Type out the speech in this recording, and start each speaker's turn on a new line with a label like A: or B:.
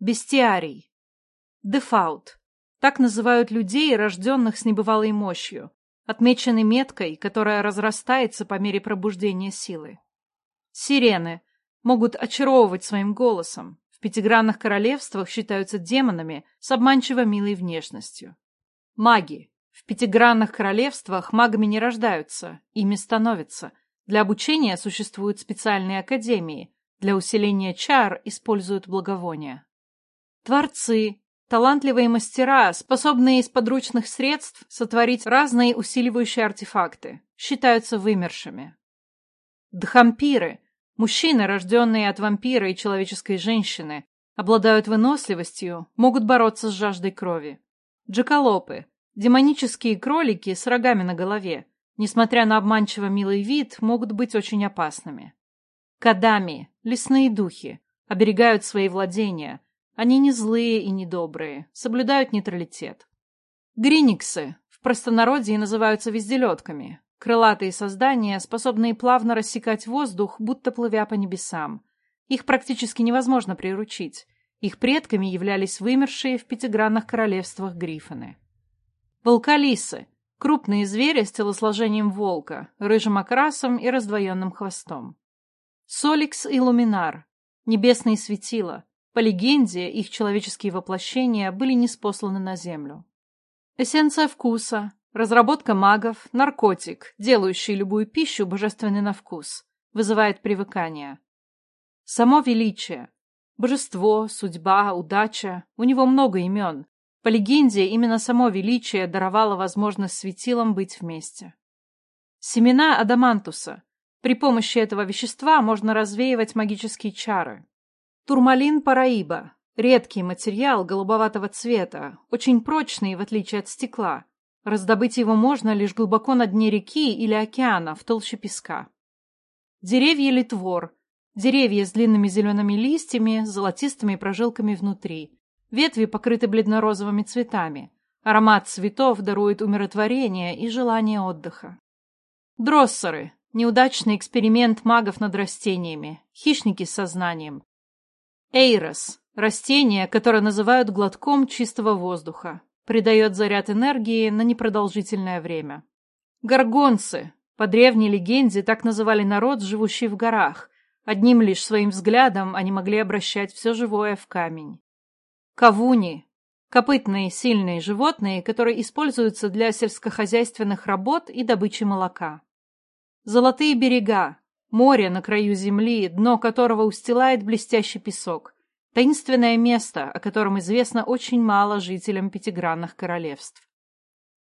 A: Бестиарий. Дефаут. Так называют людей, рожденных с небывалой мощью, отмеченной меткой, которая разрастается по мере пробуждения силы. Сирены могут очаровывать своим голосом. В пятигранных королевствах считаются демонами с обманчиво милой внешностью. Маги. В пятигранных королевствах магами не рождаются, ими становятся. Для обучения существуют специальные академии, для усиления чар используют благовония. Творцы, талантливые мастера, способные из подручных средств сотворить разные усиливающие артефакты, считаются вымершими. Дхампиры, мужчины, рожденные от вампира и человеческой женщины, обладают выносливостью, могут бороться с жаждой крови. Джакалопы, демонические кролики с рогами на голове, несмотря на обманчиво милый вид, могут быть очень опасными. Кадами, лесные духи, оберегают свои владения, они не злые и не добрые, соблюдают нейтралитет. Гриниксы в простонародье называются везделетками. Крылатые создания, способные плавно рассекать воздух, будто плывя по небесам. Их практически невозможно приручить. Их предками являлись вымершие в пятигранных королевствах грифоны. Волкалисы – крупные звери с телосложением волка, рыжим окрасом и раздвоенным хвостом. Соликс и Луминар – небесные светила, по легенде, их человеческие воплощения были неспосланы на Землю. Эссенция вкуса, разработка магов, наркотик, делающий любую пищу божественной на вкус, вызывает привыкание. Само величие, божество, судьба, удача, у него много имен. По легенде, именно само величие даровало возможность светилам быть вместе. Семена адамантуса. При помощи этого вещества можно развеивать магические чары. Турмалин параиба – редкий материал голубоватого цвета, очень прочный, в отличие от стекла. Раздобыть его можно лишь глубоко на дне реки или океана, в толще песка. Деревья литвор – деревья с длинными зелеными листьями, золотистыми прожилками внутри. Ветви покрыты бледно-розовыми цветами. Аромат цветов дарует умиротворение и желание отдыха. Дроссеры – неудачный эксперимент магов над растениями, хищники с сознанием. Эйрос – растение, которое называют глотком чистого воздуха. Придает заряд энергии на непродолжительное время. Горгонцы – по древней легенде так называли народ, живущий в горах. Одним лишь своим взглядом они могли обращать все живое в камень. Кавуни – копытные сильные животные, которые используются для сельскохозяйственных работ и добычи молока. Золотые берега Море на краю земли, дно которого устилает блестящий песок. Таинственное место, о котором известно очень мало жителям пятигранных королевств.